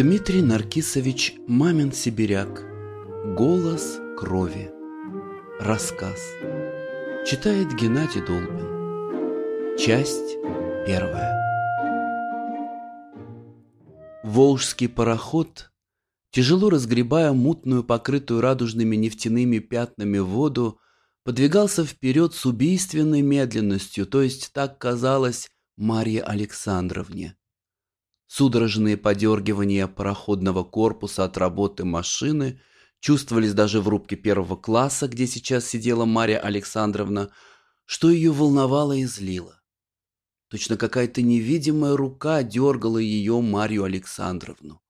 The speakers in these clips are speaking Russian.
Дмитрий Наркисович Мамин Сибиряк. Голос крови. Рассказ. Читает Геннадий Долбин. Часть первая. Волжский пароход, тяжело разгребая мутную, покрытую радужными нефтяными пятнами воду, подвигался вперед с убийственной медленностью, то есть так казалось Марье Александровне. Судорожные подергивания пароходного корпуса от работы машины чувствовались даже в рубке первого класса, где сейчас сидела Марья Александровна, что ее волновало и злило. Точно какая-то невидимая рука дергала ее Марью Александровну.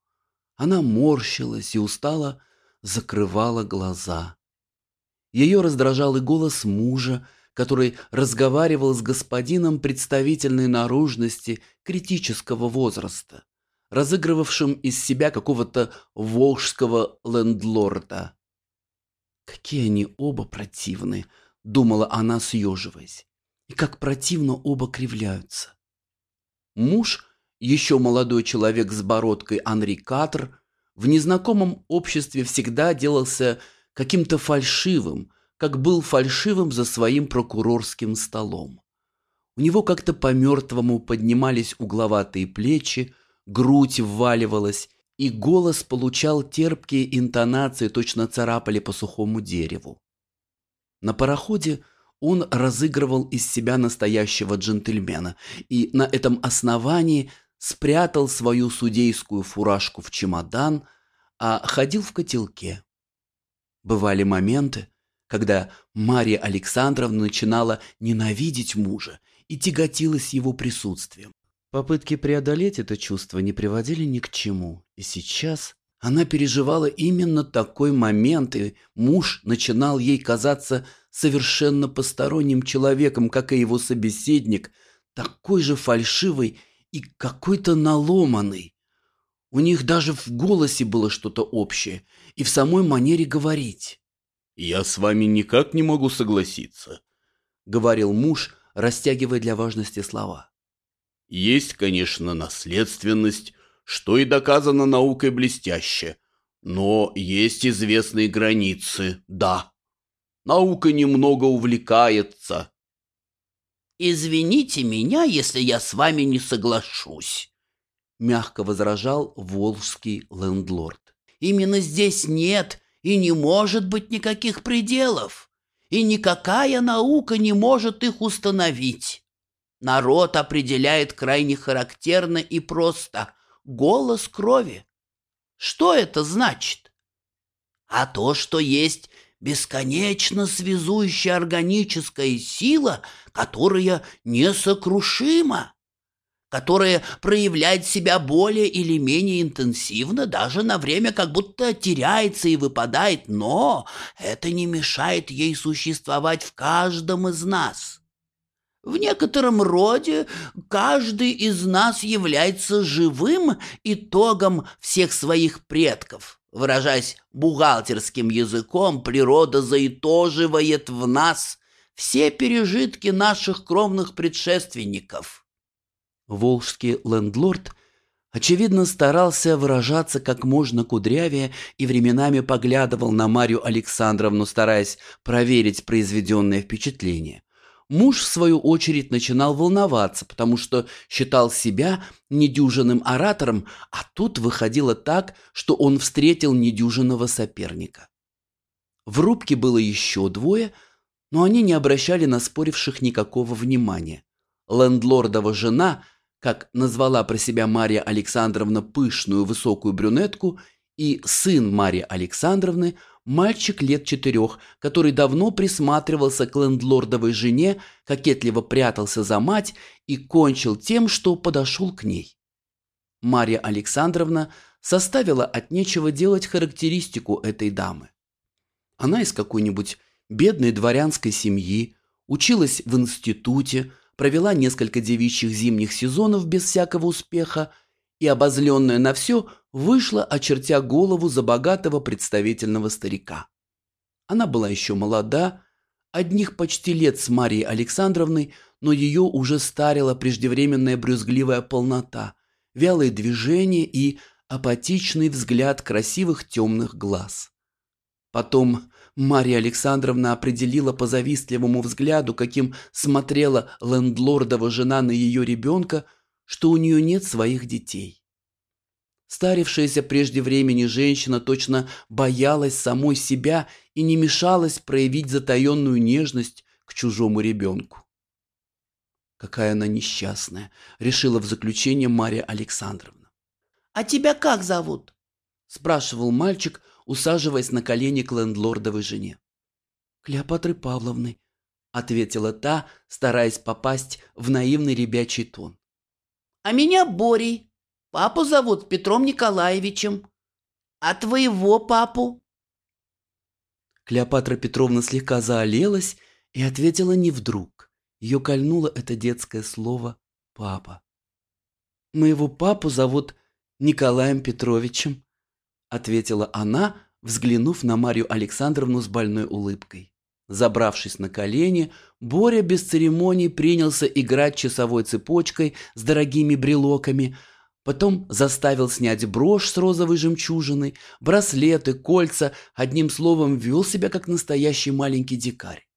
Она морщилась и устало закрывала глаза. Ее раздражал и голос мужа, который разговаривал с господином представительной наружности критического возраста, разыгрывавшим из себя какого-то волжского лендлорда. «Какие они оба противные!» — думала она, съеживаясь. «И как противно оба кривляются!» Муж, еще молодой человек с бородкой Анри Катр, в незнакомом обществе всегда делался каким-то фальшивым, как был фальшивым за своим прокурорским столом. У него как-то по-мертвому поднимались угловатые плечи, грудь вваливалась, и голос получал терпкие интонации, точно царапали по сухому дереву. На пароходе он разыгрывал из себя настоящего джентльмена и на этом основании спрятал свою судейскую фуражку в чемодан, а ходил в котелке. Бывали моменты, когда Мария Александровна начинала ненавидеть мужа и тяготилась его присутствием. Попытки преодолеть это чувство не приводили ни к чему, и сейчас она переживала именно такой момент, и муж начинал ей казаться совершенно посторонним человеком, как и его собеседник, такой же фальшивый и какой-то наломанный. У них даже в голосе было что-то общее, и в самой манере говорить. «Я с вами никак не могу согласиться», — говорил муж, растягивая для важности слова. «Есть, конечно, наследственность, что и доказано наукой блестяще, но есть известные границы, да. Наука немного увлекается». «Извините меня, если я с вами не соглашусь», — мягко возражал волжский лендлорд. «Именно здесь нет и не может быть никаких пределов, и никакая наука не может их установить. Народ определяет крайне характерно и просто голос крови. Что это значит? А то, что есть бесконечно связующая органическая сила, которая несокрушима которое проявляет себя более или менее интенсивно, даже на время как будто теряется и выпадает, но это не мешает ей существовать в каждом из нас. В некотором роде каждый из нас является живым итогом всех своих предков. Выражаясь бухгалтерским языком, природа заитоживает в нас все пережитки наших кровных предшественников – Волжский лендлорд, очевидно, старался выражаться как можно кудрявее и временами поглядывал на Марию Александровну, стараясь проверить произведенное впечатление. Муж, в свою очередь, начинал волноваться, потому что считал себя недюжинным оратором, а тут выходило так, что он встретил недюжинного соперника. В рубке было еще двое, но они не обращали на споривших никакого внимания. Лендлордова жена – как назвала про себя Мария Александровна пышную высокую брюнетку, и сын Марии Александровны, мальчик лет четырех, который давно присматривался к лендлордовой жене, кокетливо прятался за мать и кончил тем, что подошел к ней. Мария Александровна составила от нечего делать характеристику этой дамы. Она из какой-нибудь бедной дворянской семьи, училась в институте, провела несколько девичьих зимних сезонов без всякого успеха и, обозленная на все, вышла, очертя голову за богатого представительного старика. Она была еще молода, одних почти лет с Марией Александровной, но ее уже старила преждевременная брюзгливая полнота, вялые движения и апатичный взгляд красивых темных глаз. Потом Марья Александровна определила по завистливому взгляду, каким смотрела лендлордова жена на ее ребенка, что у нее нет своих детей. Старившаяся прежде времени женщина точно боялась самой себя и не мешалась проявить затаенную нежность к чужому ребенку. Какая она несчастная, решила в заключение Мария Александровна. «А тебя как зовут?» спрашивал мальчик, усаживаясь на колени к лендлордовой жене. «Клеопатры Павловны», — ответила та, стараясь попасть в наивный ребячий тон. «А меня Борей. Папу зовут Петром Николаевичем. А твоего папу?» Клеопатра Петровна слегка заолелась и ответила не вдруг. Ее кольнуло это детское слово «папа». «Моего папу зовут Николаем Петровичем», — ответила она, взглянув на Марию Александровну с больной улыбкой. Забравшись на колени, Боря без церемоний принялся играть часовой цепочкой с дорогими брелоками — Потом заставил снять брошь с розовой жемчужиной, браслеты, кольца, одним словом, вел себя как настоящий маленький дикарь.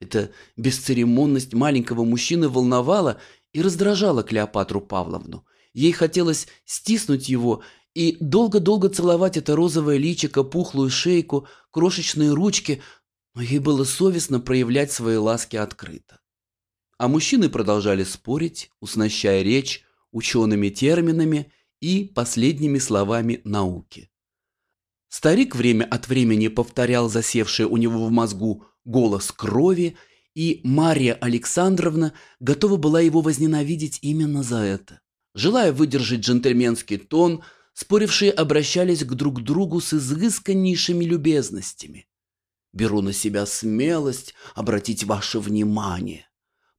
Эта бесцеремонность маленького мужчины волновала и раздражала Клеопатру Павловну. Ей хотелось стиснуть его и долго-долго целовать это розовое личико, пухлую шейку, крошечные ручки, но ей было совестно проявлять свои ласки открыто. А мужчины продолжали спорить, уснащая речь, учеными терминами и последними словами науки. Старик время от времени повторял засевший у него в мозгу голос крови, и Мария Александровна готова была его возненавидеть именно за это. Желая выдержать джентльменский тон, спорившие обращались к друг другу с изысканнейшими любезностями. «Беру на себя смелость обратить ваше внимание.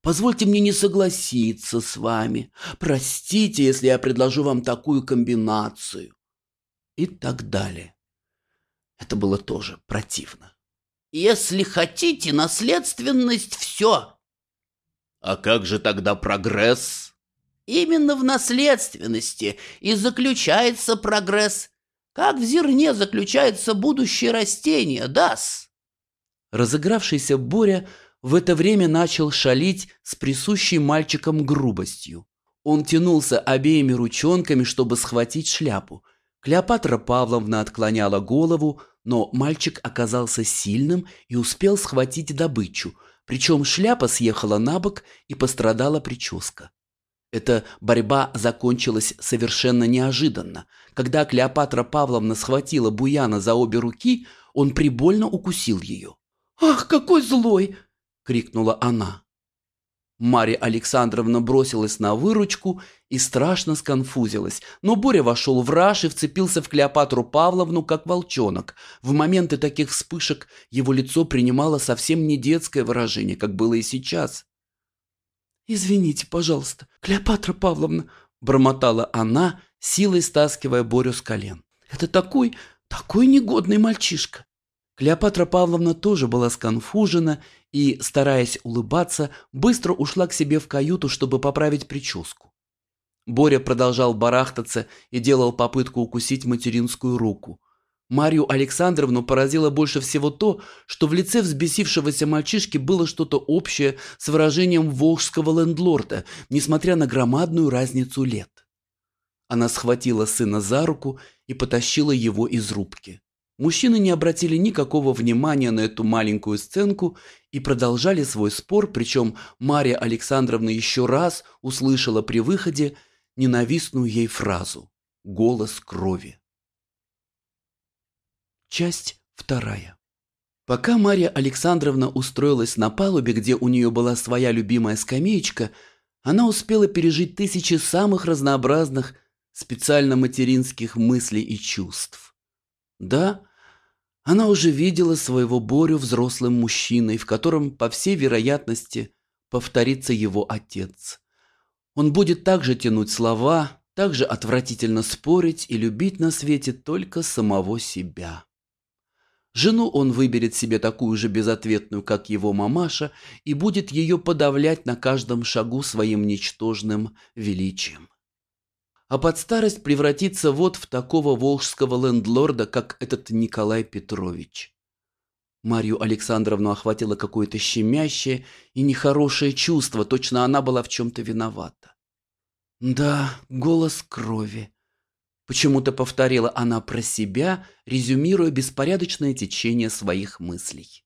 Позвольте мне не согласиться с вами. Простите, если я предложу вам такую комбинацию. И так далее. Это было тоже противно. Если хотите, наследственность – все. А как же тогда прогресс? Именно в наследственности и заключается прогресс. Как в зерне заключается будущее растение, дас. Разыгравшийся Боря – в это время начал шалить с присущей мальчиком грубостью. Он тянулся обеими ручонками, чтобы схватить шляпу. Клеопатра Павловна отклоняла голову, но мальчик оказался сильным и успел схватить добычу, причем шляпа съехала на бок и пострадала прическа. Эта борьба закончилась совершенно неожиданно. Когда Клеопатра Павловна схватила Буяна за обе руки, он прибольно укусил ее. «Ах, какой злой!» — крикнула она. Марья Александровна бросилась на выручку и страшно сконфузилась, но Боря вошел в раж и вцепился в Клеопатру Павловну, как волчонок. В моменты таких вспышек его лицо принимало совсем не детское выражение, как было и сейчас. «Извините, пожалуйста, Клеопатра Павловна», — бормотала она, силой стаскивая Борю с колен. «Это такой, такой негодный мальчишка». Клеопатра Павловна тоже была сконфужена и, стараясь улыбаться, быстро ушла к себе в каюту, чтобы поправить прическу. Боря продолжал барахтаться и делал попытку укусить материнскую руку. Марию Александровну поразило больше всего то, что в лице взбесившегося мальчишки было что-то общее с выражением волжского лендлорда, несмотря на громадную разницу лет. Она схватила сына за руку и потащила его из рубки. Мужчины не обратили никакого внимания на эту маленькую сценку и продолжали свой спор, причем Мария Александровна еще раз услышала при выходе ненавистную ей фразу «Голос крови». Часть вторая. Пока Мария Александровна устроилась на палубе, где у нее была своя любимая скамеечка, она успела пережить тысячи самых разнообразных специально материнских мыслей и чувств. Да, она уже видела своего Борю взрослым мужчиной, в котором, по всей вероятности, повторится его отец. Он будет также тянуть слова, также отвратительно спорить и любить на свете только самого себя. Жену он выберет себе такую же безответную, как его мамаша, и будет ее подавлять на каждом шагу своим ничтожным величием. а под старость превратиться вот в такого волжского лендлорда, как этот Николай Петрович. Марию Александровну охватило какое-то щемящее и нехорошее чувство, точно она была в чем-то виновата. «Да, голос крови», — почему-то повторила она про себя, резюмируя беспорядочное течение своих мыслей.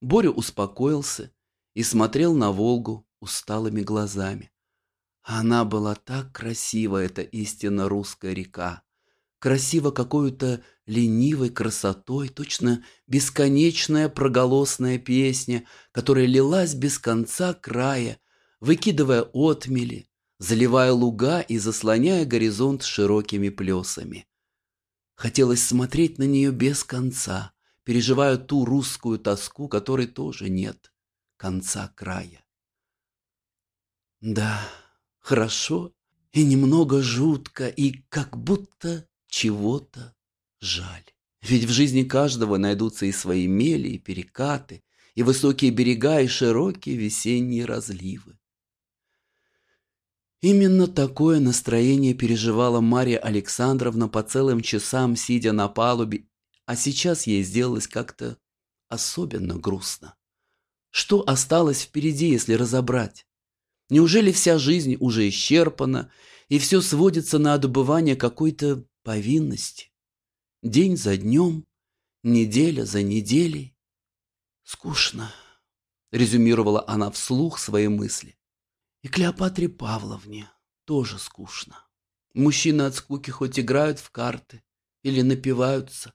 Боря успокоился и смотрел на Волгу усталыми глазами. Она была так красива, эта истинно русская река. Красиво какой-то ленивой красотой, точно бесконечная проголосная песня, которая лилась без конца края, выкидывая отмели, заливая луга и заслоняя горизонт широкими плесами. Хотелось смотреть на нее без конца, переживая ту русскую тоску, которой тоже нет конца края. Да, хорошо и немного жутко, и как будто чего-то жаль. Ведь в жизни каждого найдутся и свои мели, и перекаты, и высокие берега, и широкие весенние разливы. Именно такое настроение переживала Мария Александровна по целым часам, сидя на палубе, а сейчас ей сделалось как-то особенно грустно. Что осталось впереди, если разобрать? Неужели вся жизнь уже исчерпана, и все сводится на добывание какой-то повинности? День за днем, неделя за неделей. Скучно, резюмировала она вслух свои мысли. И Клеопатре Павловне тоже скучно. Мужчины от скуки хоть играют в карты или напиваются,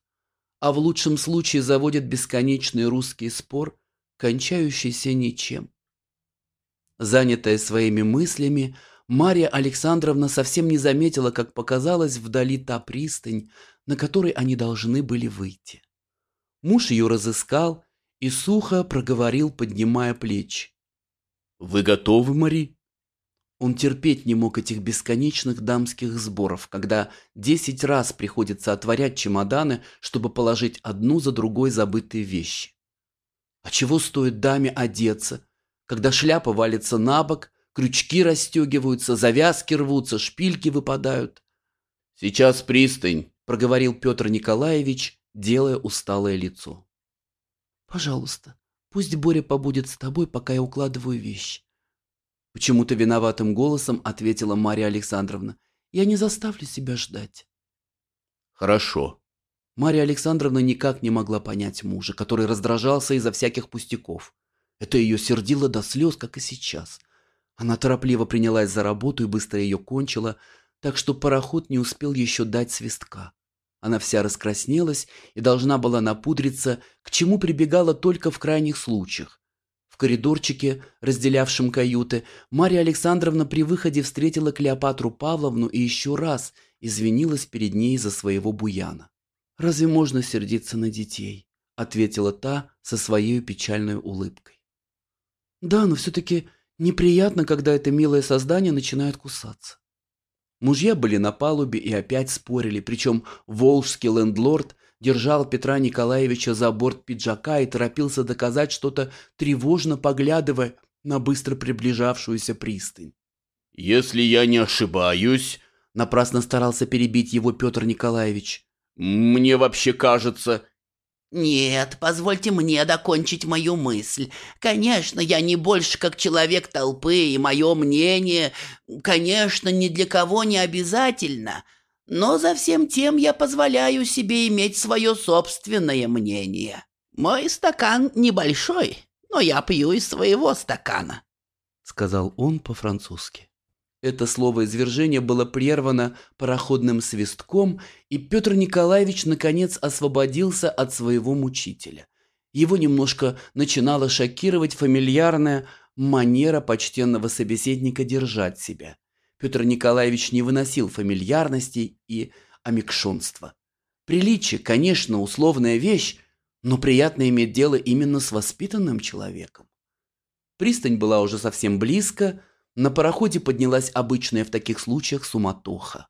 а в лучшем случае заводят бесконечный русский спор, кончающийся ничем. Занятая своими мыслями, Мария Александровна совсем не заметила, как показалась вдали та пристань, на которой они должны были выйти. Муж ее разыскал и сухо проговорил, поднимая плечи. «Вы готовы, Мари?» Он терпеть не мог этих бесконечных дамских сборов, когда десять раз приходится отворять чемоданы, чтобы положить одну за другой забытые вещи. А чего стоит даме одеться, когда шляпа валится на бок, крючки расстегиваются, завязки рвутся, шпильки выпадают? «Сейчас пристань», — проговорил Петр Николаевич, делая усталое лицо. «Пожалуйста, пусть Боря побудет с тобой, пока я укладываю вещи. Почему-то виноватым голосом ответила Мария Александровна. Я не заставлю себя ждать. Хорошо. Мария Александровна никак не могла понять мужа, который раздражался из-за всяких пустяков. Это ее сердило до слез, как и сейчас. Она торопливо принялась за работу и быстро ее кончила, так что пароход не успел еще дать свистка. Она вся раскраснелась и должна была напудриться, к чему прибегала только в крайних случаях коридорчике, разделявшем каюты, Марья Александровна при выходе встретила Клеопатру Павловну и еще раз извинилась перед ней за своего буяна. «Разве можно сердиться на детей?» — ответила та со своей печальной улыбкой. «Да, но все-таки неприятно, когда это милое создание начинает кусаться». Мужья были на палубе и опять спорили, причем волжский лендлорд держал Петра Николаевича за борт пиджака и торопился доказать что-то, тревожно поглядывая на быстро приближавшуюся пристань. «Если я не ошибаюсь», — напрасно старался перебить его Петр Николаевич, «мне вообще кажется...» «Нет, позвольте мне докончить мою мысль. Конечно, я не больше как человек толпы, и мое мнение, конечно, ни для кого не обязательно». Но за всем тем я позволяю себе иметь свое собственное мнение. Мой стакан небольшой, но я пью из своего стакана», — сказал он по-французски. Это слово извержения было прервано пароходным свистком, и Петр Николаевич наконец освободился от своего мучителя. Его немножко начинала шокировать фамильярная манера почтенного собеседника держать себя. Петр Николаевич не выносил фамильярности и омекшонства. Приличие, конечно, условная вещь, но приятно иметь дело именно с воспитанным человеком. Пристань была уже совсем близко, на пароходе поднялась обычная в таких случаях суматоха.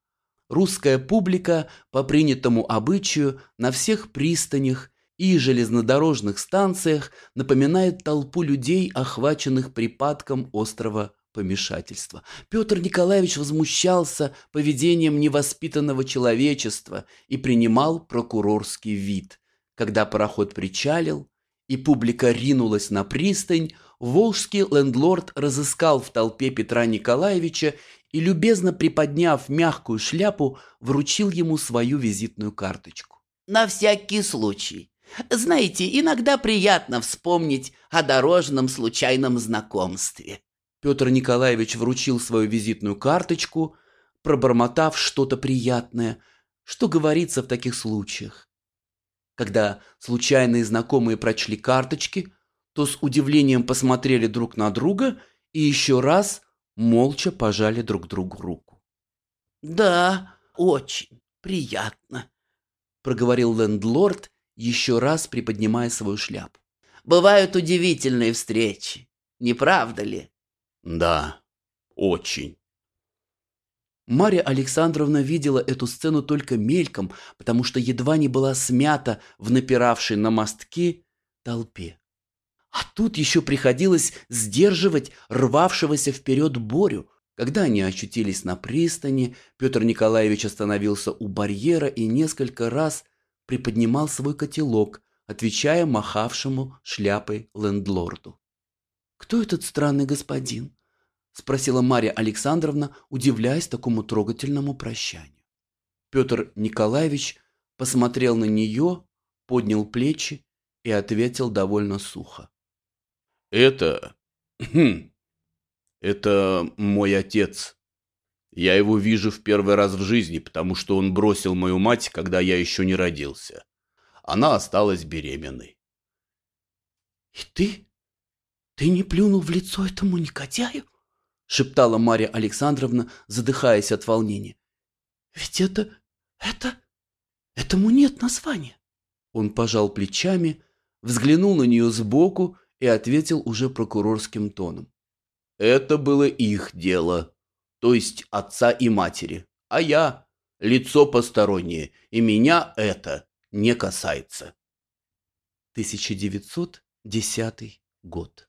Русская публика по принятому обычаю на всех пристанях и железнодорожных станциях напоминает толпу людей, охваченных припадком острого помешательства. Петр Николаевич возмущался поведением невоспитанного человечества и принимал прокурорский вид. Когда пароход причалил, и публика ринулась на пристань, волжский лендлорд разыскал в толпе Петра Николаевича и, любезно приподняв мягкую шляпу, вручил ему свою визитную карточку. «На всякий случай. Знаете, иногда приятно вспомнить о дорожном случайном знакомстве». Петр Николаевич вручил свою визитную карточку, пробормотав что-то приятное, что говорится в таких случаях. Когда случайные знакомые прочли карточки, то с удивлением посмотрели друг на друга и еще раз молча пожали друг другу руку. «Да, очень приятно», — проговорил лендлорд, еще раз приподнимая свою шляпу. «Бывают удивительные встречи, не правда ли?» «Да, очень». Марья Александровна видела эту сцену только мельком, потому что едва не была смята в напиравшей на мостки толпе. А тут еще приходилось сдерживать рвавшегося вперед Борю. Когда они очутились на пристани, Петр Николаевич остановился у барьера и несколько раз приподнимал свой котелок, отвечая махавшему шляпой лендлорду. «Кто этот странный господин?» — спросила Марья Александровна, удивляясь такому трогательному прощанию. Петр Николаевич посмотрел на нее, поднял плечи и ответил довольно сухо. «Это... Хм, это мой отец. Я его вижу в первый раз в жизни, потому что он бросил мою мать, когда я еще не родился. Она осталась беременной». «И ты? Ты не плюнул в лицо этому негодяю?» шептала Марья Александровна, задыхаясь от волнения. «Ведь это... это... этому нет названия!» Он пожал плечами, взглянул на нее сбоку и ответил уже прокурорским тоном. «Это было их дело, то есть отца и матери, а я — лицо постороннее, и меня это не касается». 1910 год.